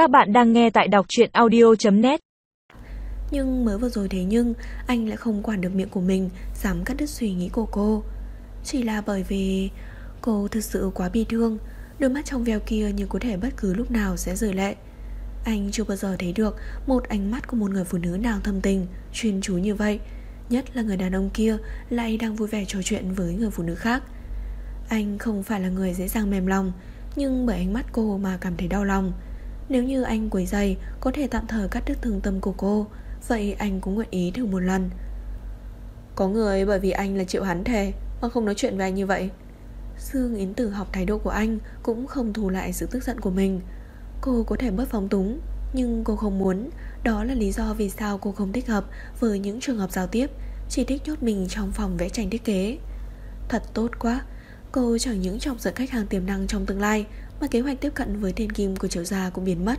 Các bạn đang nghe tại đọc truyện audio.net Nhưng mới vừa rồi thế nhưng, Anh lại không quản được miệng của mình, Dám cắt đứt suy nghĩ của cô. Chỉ là bởi vì Cô thực sự quá bi thương, Đôi mắt trong veo kia như có thể bất cứ lúc nào sẽ rời lệ. Anh chưa bao giờ thấy được Một ánh mắt của một người phụ nữ nào thâm tình, Chuyên chú như vậy, Nhất là người đàn ông kia Lại đang vui vẻ trò chuyện với người phụ nữ khác. Anh không phải là người dễ dàng mềm lòng, Nhưng bởi ánh mắt cô mà cảm thấy đau lòng. Nếu như anh quấy dày, Có thể tạm thời cắt đứt thương tâm của cô. Vậy anh cũng nguyện ý thử một lần. Có người bởi vì anh là triệu hắn thề, Mà không nói chuyện với anh như vậy. Dương Yến Tử học thái độ của anh Cũng không thù lại sự tức giận của mình. Cô có thể bớt phóng túng, Nhưng cô không muốn. Đó là lý do vì sao cô không thích hợp Với những trường hợp giao tiếp, Chỉ thích nhốt mình trong phòng vẽ tranh thiết kế. Thật tốt quá, Cô chẳng những chọc giận khách hàng tiềm năng trong tương lai mà kế hoạch tiếp cận với thiên kim của triệu gia cũng biến mất.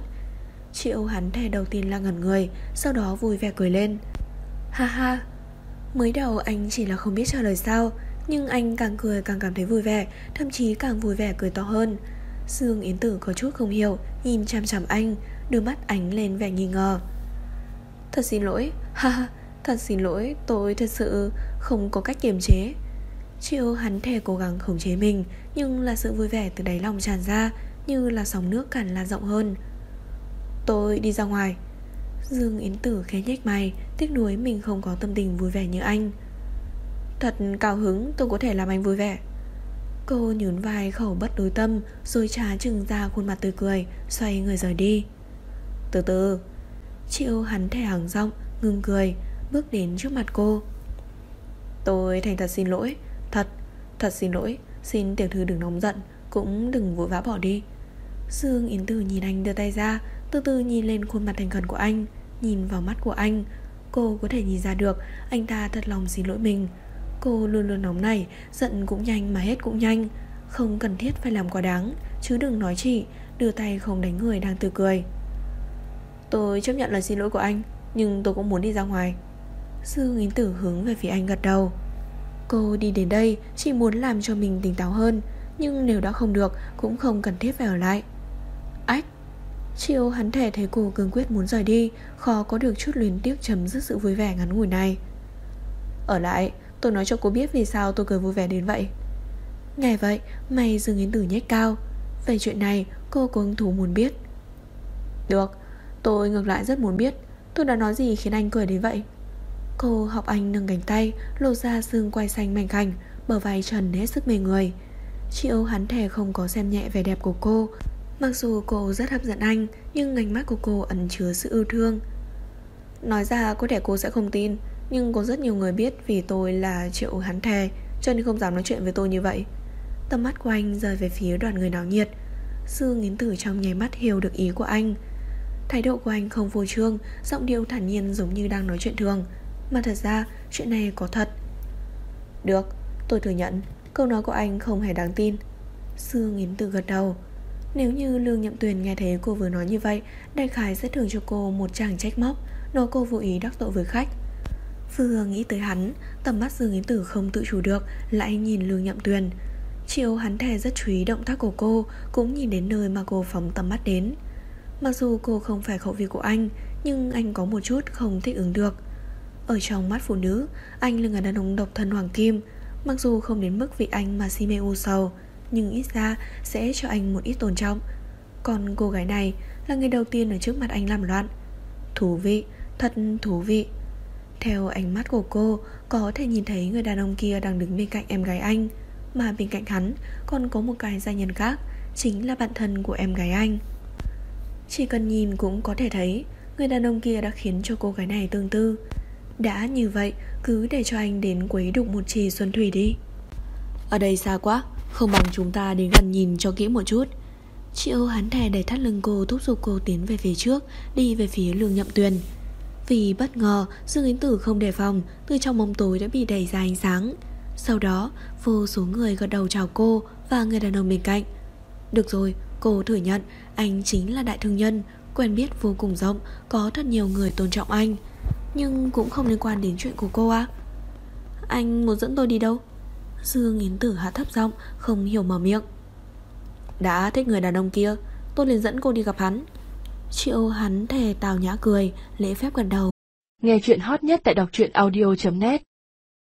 Triệu hắn thề đầu tiên là ngẩn người, Sau đó vui vẻ cười lên. Ha ha, Mới đầu anh chỉ là không biết trả lời sao, Nhưng anh càng cười càng cảm thấy vui vẻ, Thậm chí càng vui vẻ cười to hơn. Dương Yến Tử có chút không hiểu, Nhìn chăm chăm anh, Đôi mắt ánh lên vẻ nghi ngờ. Thật xin lỗi, Ha ha, Thật xin lỗi, Tôi thật sự không có cách kiềm chế. Chịu hắn thề cố gắng khống chế mình, Nhưng là sự vui vẻ từ đáy lòng tràn ra, Như là sóng nước cản lan rộng hơn. Tôi đi ra ngoài. Dương Yến Tử khẽ nhếch mày, Tiếc nuối mình không có tâm tình vui vẻ như anh. Thật cao hứng, tôi có thể làm anh vui vẻ. Cô nhún vai khẩu bất đối tâm, Rồi trá trừng ra khuôn mặt tươi cười, Xoay người rời đi. Từ từ. Triệu hắn thẻ hàng rộng ngừng cười, Bước đến trước mặt cô. Tôi thành thật xin lỗi Thật, xin lỗi Xin tiểu thư đừng nóng giận Cũng đừng vội vã bỏ đi. Dương Yến Tử nhìn anh đưa tay ra Từ từ nhìn lên khuôn mặt thành khẩn của anh Nhìn vào mắt của anh. Cô có thể nhìn ra được Anh ta thật lòng xin lỗi mình. Cô luôn luôn nóng này, Giận cũng nhanh mà hết cũng nhanh. Không cần thiết phải làm quá đáng Chứ đừng nói chị Đưa tay không đánh người đang tự cười. Tôi chấp nhận lời xin lỗi của anh Nhưng tôi cũng muốn đi ra ngoài. Dương Yến Tử hướng về phía anh gật đầu. Cô đi đến đây chỉ muốn làm cho mình tỉnh táo hơn, Nhưng nếu đã không được Cũng không cần thiết phải ở lại. Ách! Triệu hắn thể thấy cô cương quyết muốn rời đi, Khó có được chút luyến tiếc chấm dứt sự vui vẻ ngắn ngủi này. Ở lại, Tôi nói cho cô biết vì sao tôi cười vui vẻ đến vậy. Ngày vậy, Mày dừng yến tử nhếch cao. Về chuyện này, cô có hứng thú muốn biết? Được, Tôi ngược lại rất muốn biết. Tôi đã nói gì khiến anh cười đến vậy? Cô học anh nâng cánh tay, Lộ ra xương quai xanh mảnh khảnh, Bờ vai trần hết sức mê người. Chị Triệu hắn thề không có xem nhẹ vẻ đẹp của cô. Mặc dù cô rất hấp dẫn anh, Nhưng ánh mắt của cô ẩn chứa sự yêu thương. Nói ra có thể cô sẽ không tin, Nhưng có rất nhiều người biết Vì tôi là triệu hắn thề, Cho nên không dám nói chuyện với tôi như vậy. Tầm mắt của anh rời về phía đoàn người náo nhiệt. Sư nghiến tử trong nháy mắt hiểu được ý của anh. Thái độ của anh không vô trương, Giọng điệu thản nhiên giống như đang nói chuyện thường. Mà thật ra, chuyện này có thật. Được, tôi thừa nhận, Câu nói của anh không hề đáng tin. Sư nghiến tử gật đầu. Nếu như Lương Nhậm Tuyền nghe thấy cô vừa nói như vậy, Đại Khải sẽ thưởng cho cô một chàng trách móc, Nói cô vô ý đắc tội với khách. Vừa nghĩ tới hắn, Tầm mắt Dương Yến Tử không tự chủ được, Lại nhìn Lương Nhậm Tuyền. Chiều hắn thề rất chú ý động tác của cô, Cũng nhìn đến nơi mà cô phóng tầm mắt đến. Mặc dù cô không phải khẩu vị của anh, Nhưng anh có một chút không thích ứng được. Ở trong mắt phụ nữ Anh là người đàn ông độc thân hoàng kim. Mặc dù không đến mức vì anh mà si mê u sầu Nhưng ít ra sẽ cho anh một ít tôn trọng. Còn cô gái này Là người đầu tiên ở trước mặt anh làm loạn. Thú vị, thật thú vị. Theo ánh mắt của cô Có thể nhìn thấy người đàn ông kia đang đứng bên cạnh em gái anh Mà bên cạnh hắn Còn có một cái gia nhân khác Chính là bạn thân của em gái anh. Chỉ cần nhìn cũng có thể thấy Người đàn ông kia đã khiến cho cô gái này tương tư. Đã như vậy, Cứ để cho anh đến quấy đục một trì xuân thủy đi. Ở đây xa quá, Không bằng chúng ta đến gần nhìn cho kỹ một chút. Chị Âu hắn thè đẩy thắt lưng cô Thúc giục cô tiến về phía trước, Đi về phía lương nhậm tuyền. Vì bất ngờ, Dương Yến Tử không đề phòng, Từ trong bóng tối đã bị đẩy ra ánh sáng. Sau đó, vô số người gật đầu chào cô Và người đàn ông bên cạnh. Được rồi, cô thừa nhận, Anh chính là đại thương nhân, Quen biết vô cùng rộng, Có thật nhiều người tôn trọng anh. Nhưng cũng không liên quan đến chuyện của cô à Anh muốn dẫn tôi đi đâu? Dương Yến Tử hạ thấp giọng, Không hiểu mở miệng. Đã thích người đàn ông kia, Tôi liền dẫn cô đi gặp hắn. Triệu hắn thề tào nhã cười, Lễ phép gần đầu. Nghe chuyện hot nhất tại đọc truyện audio.net